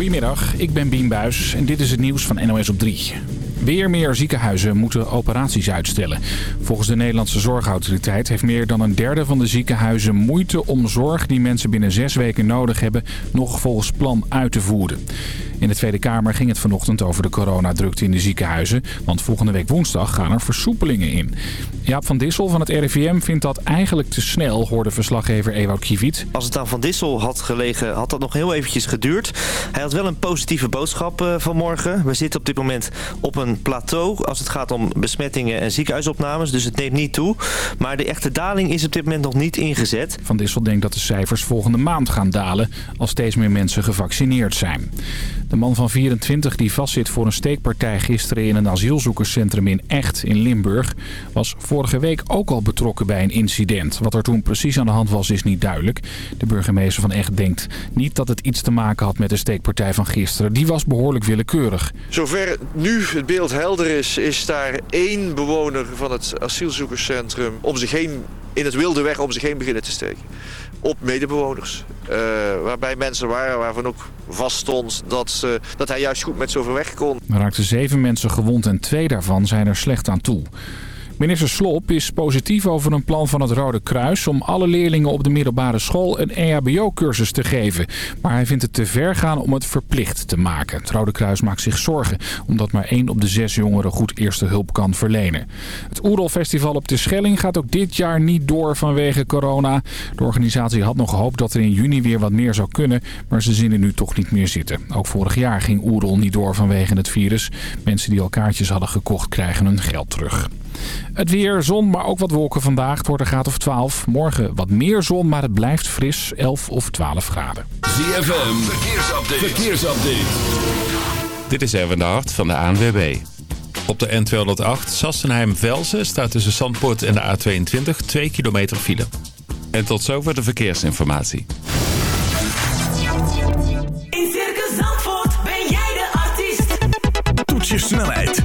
Goedemiddag, ik ben Bien Buis en dit is het nieuws van NOS op 3. Weer meer ziekenhuizen moeten operaties uitstellen. Volgens de Nederlandse Zorgautoriteit heeft meer dan een derde van de ziekenhuizen moeite om zorg die mensen binnen zes weken nodig hebben nog volgens plan uit te voeren. In de Tweede Kamer ging het vanochtend over de coronadrukte in de ziekenhuizen. Want volgende week woensdag gaan er versoepelingen in. Jaap van Dissel van het RIVM vindt dat eigenlijk te snel, hoorde verslaggever Ewout Kiviet. Als het aan Van Dissel had gelegen, had dat nog heel eventjes geduurd. Hij had wel een positieve boodschap uh, vanmorgen. We zitten op dit moment op een plateau als het gaat om besmettingen en ziekenhuisopnames. Dus het neemt niet toe. Maar de echte daling is op dit moment nog niet ingezet. Van Dissel denkt dat de cijfers volgende maand gaan dalen als steeds meer mensen gevaccineerd zijn. De man van 24 die vastzit voor een steekpartij gisteren in een asielzoekerscentrum in Echt in Limburg... was vorige week ook al betrokken bij een incident. Wat er toen precies aan de hand was is niet duidelijk. De burgemeester van Echt denkt niet dat het iets te maken had met de steekpartij van gisteren. Die was behoorlijk willekeurig. Zover nu het beeld helder is, is daar één bewoner van het asielzoekerscentrum om zich heen in het wilde weg om zich heen beginnen te steken. Op medebewoners. Uh, waarbij mensen waren waarvan ook vaststond dat, dat hij juist goed met zoveel weg kon. Er raakten zeven mensen gewond en twee daarvan zijn er slecht aan toe. Minister Slop is positief over een plan van het Rode Kruis... om alle leerlingen op de middelbare school een EHBO-cursus te geven. Maar hij vindt het te ver gaan om het verplicht te maken. Het Rode Kruis maakt zich zorgen... omdat maar één op de zes jongeren goed eerste hulp kan verlenen. Het Oerolfestival op de Schelling gaat ook dit jaar niet door vanwege corona. De organisatie had nog gehoopt dat er in juni weer wat meer zou kunnen... maar ze zien nu toch niet meer zitten. Ook vorig jaar ging Oerol niet door vanwege het virus. Mensen die al kaartjes hadden gekocht krijgen hun geld terug. Het weer, zon, maar ook wat wolken vandaag. Het wordt een graad of 12. Morgen wat meer zon, maar het blijft fris. 11 of 12 graden. ZFM, verkeersupdate. verkeersupdate. Dit is Erwin de Hart van de ANWB. Op de N208 Sassenheim-Velsen staat tussen Zandpoort en de A22 2 kilometer file. En tot zover de verkeersinformatie. je snelheid,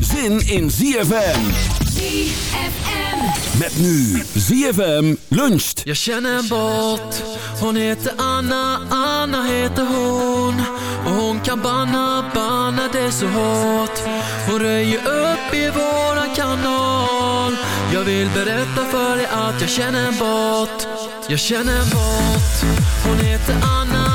zin in ZFM. ZFM. Met nu ZFM luncht. Jag känner en båt, hon heter Anna, Anna heter hon. Och hon kan banna, banna det så hårt. Hon röjer upp i våran kanal. Jag vill berätta för dig att jag känner en båt. Jag känner en båt, hon heter Anna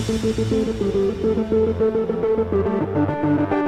Thank you.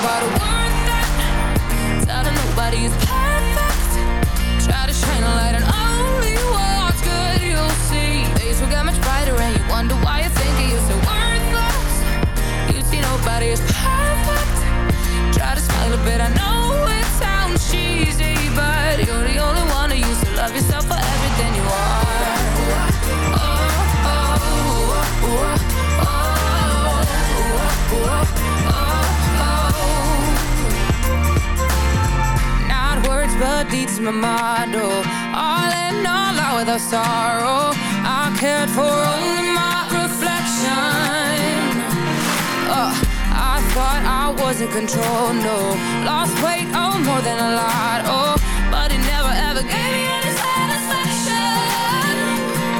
About a word that telling nobody is perfect. Try to shine a light on only what's good. You'll see days will get much brighter, and you wonder why you think you're so worthless. You see nobody is perfect. Try to smile a bit. I know it sounds cheesy, but you're the only one who used to love yourself for everything deeds, my motto. All in all, out without sorrow. I cared for only my reflection. Uh, I thought I was in control, no. Lost weight, oh, more than a lot, oh. But it never ever gave me any satisfaction.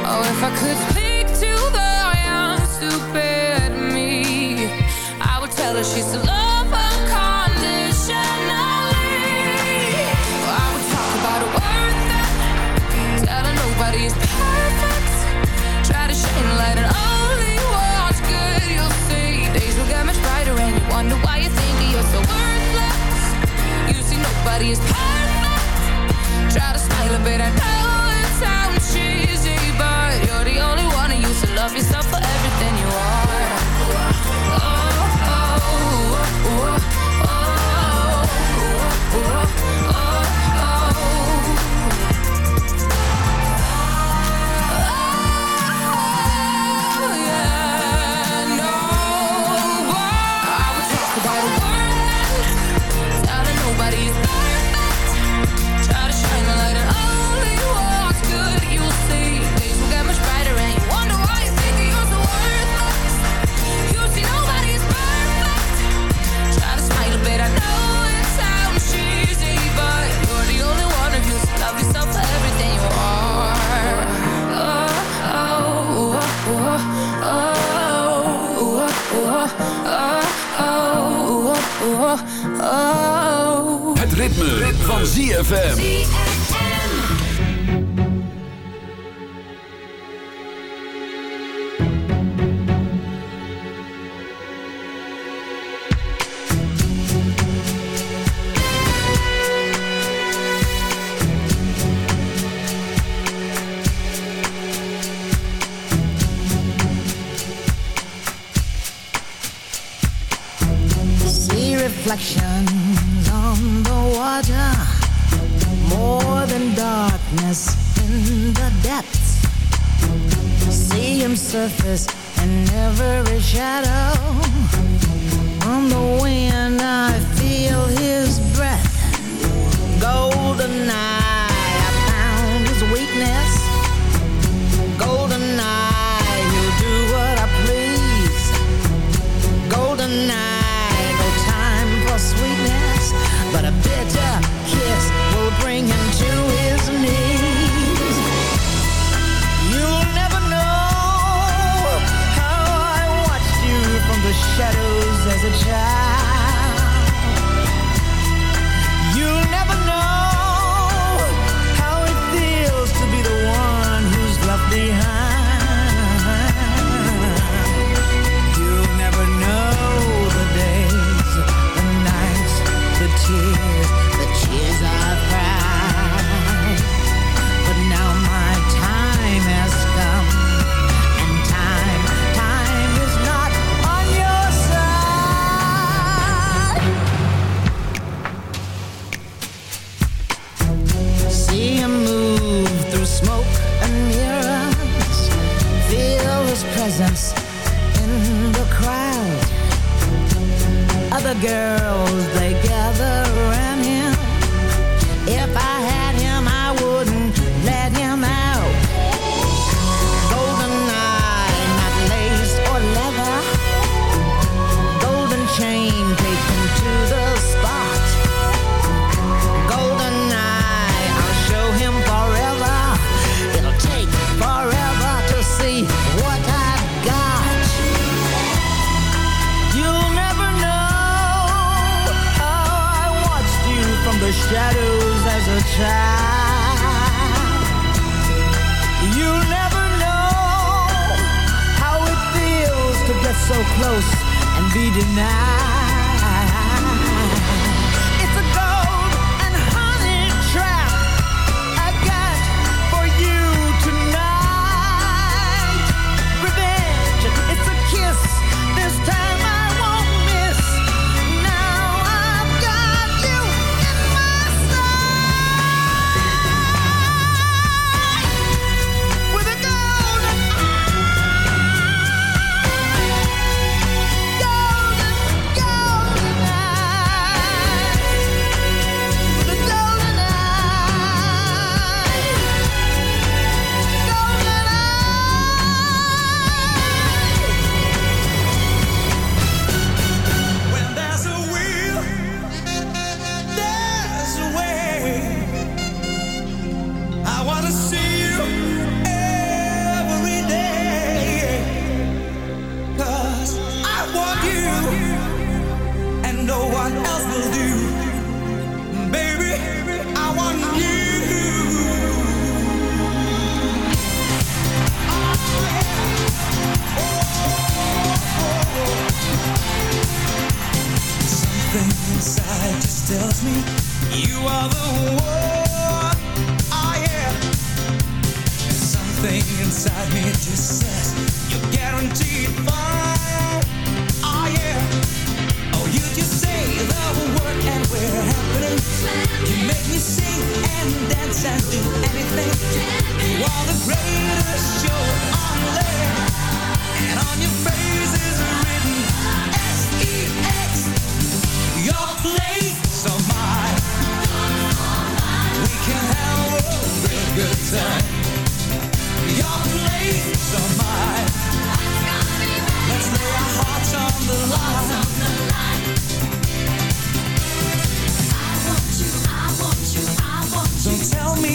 Oh, if I could speak to the young, stupid me, I would tell her she's to is perfect. Try to smile a bit,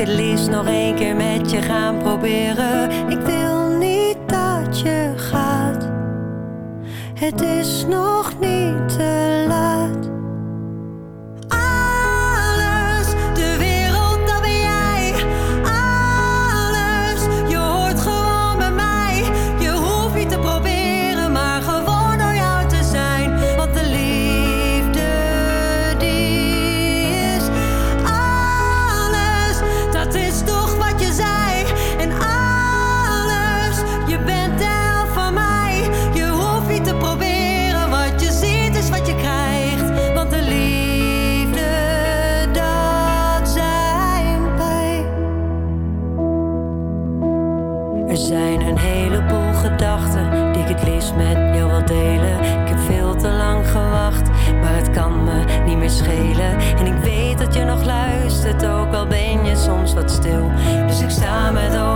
het liefst nog een keer met je gaan proberen. Ik wil niet dat je gaat. Het is nog niet te laat. 都没。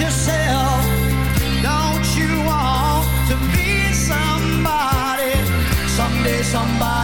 Yourself. Don't you want to be somebody? Someday somebody's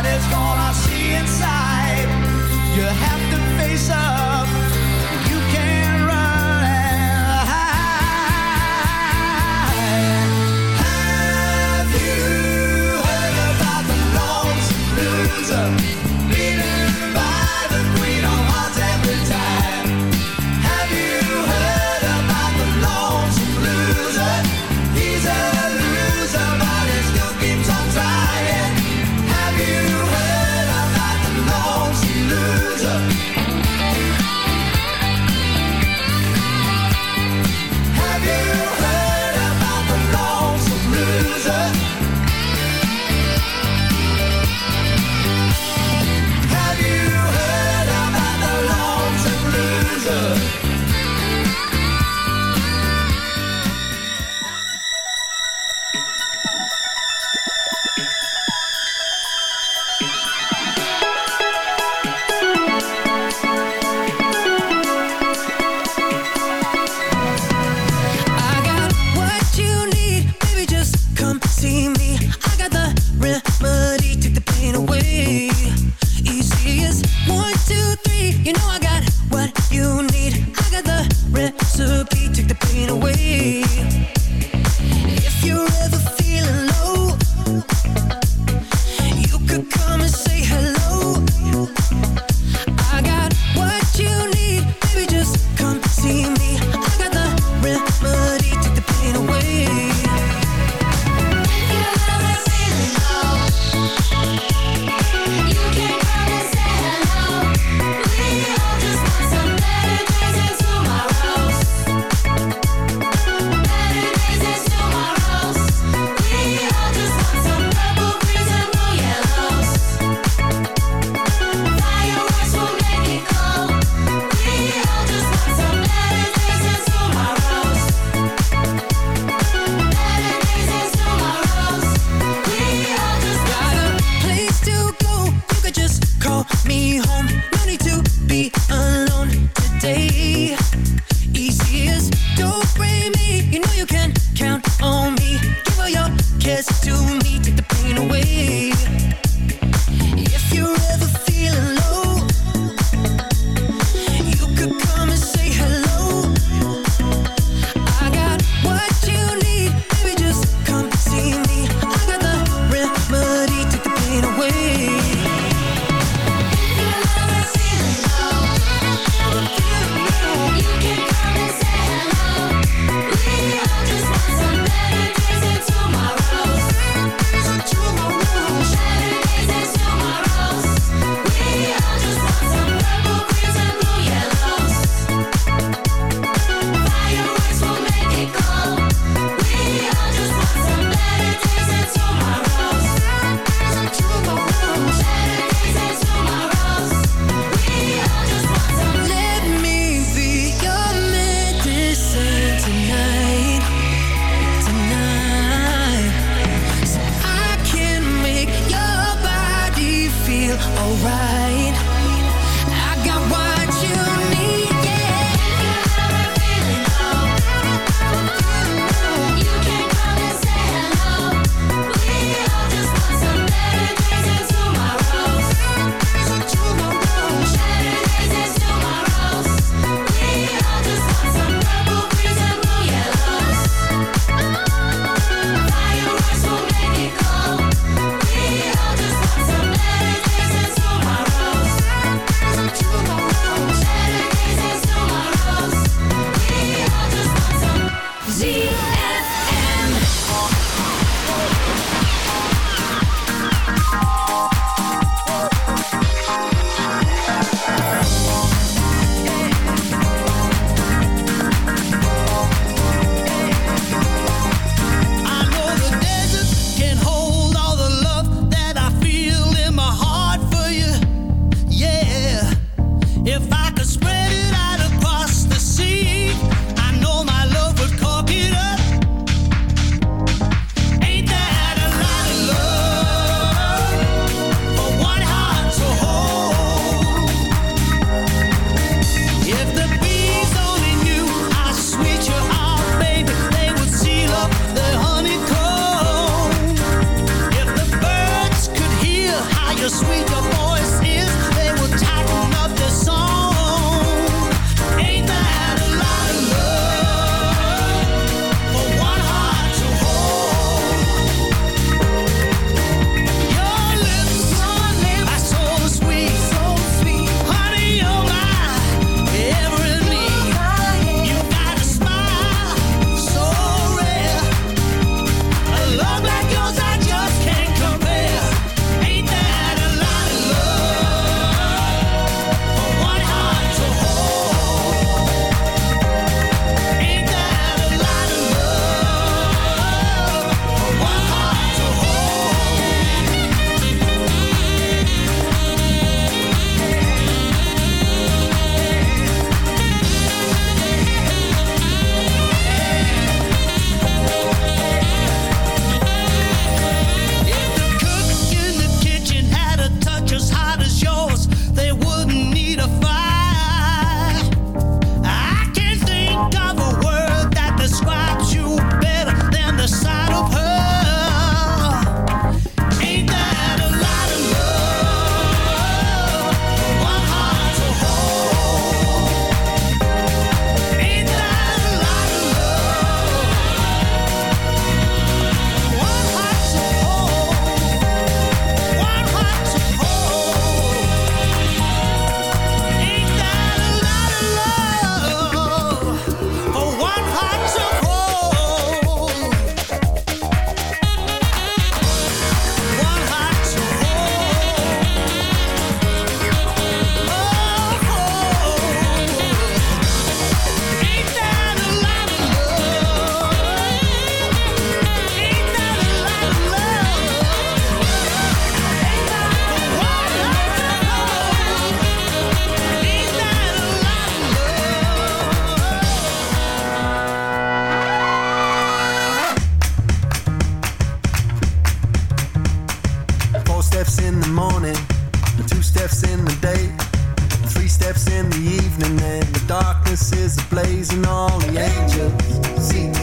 in the evening, and the darkness is ablaze, and all the angels, seats,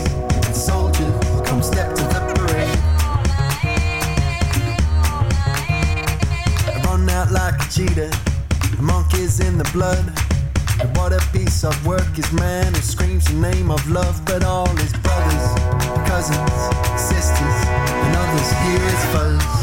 and soldiers come step to the parade. Run out like a cheetah, the monkeys in the blood. And what a piece of work is man who screams the name of love, but all his brothers, cousins, sisters, and others hear his fuzz.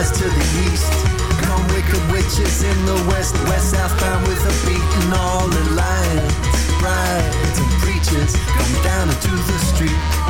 Sunrise to the east. Come wicked witches in the west, west southbound with a beat and all the lions, brides and preachers come down into the street.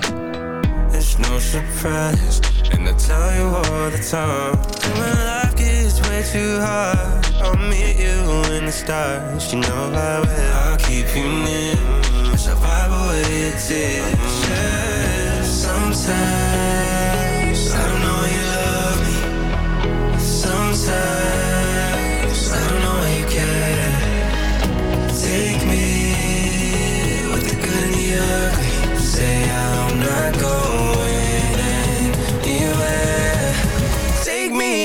It's no surprise, and I tell you all the time. When life gets way too hard, I'll meet you in the stars. You know I will. I'll keep you near. So wipe away your tears. Sometimes I don't know you love me. Sometimes I don't know you care. Take me with the good and the ugly. Say I'm not going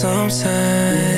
Sometimes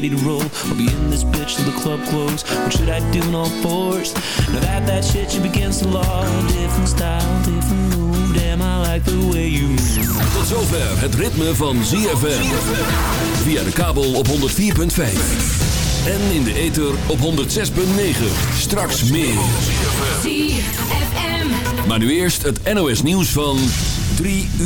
Ready to roll. I'll be in this bitch till the club close. What should I do in all fours? Now that that shit should be against the law. Different style, different move. Damn, I like the way you move. Tot zover het ritme van ZFM. Via de kabel op 104.5. En in de ether op 106.9. Straks meer. Maar nu eerst het NOS nieuws van 3 uur.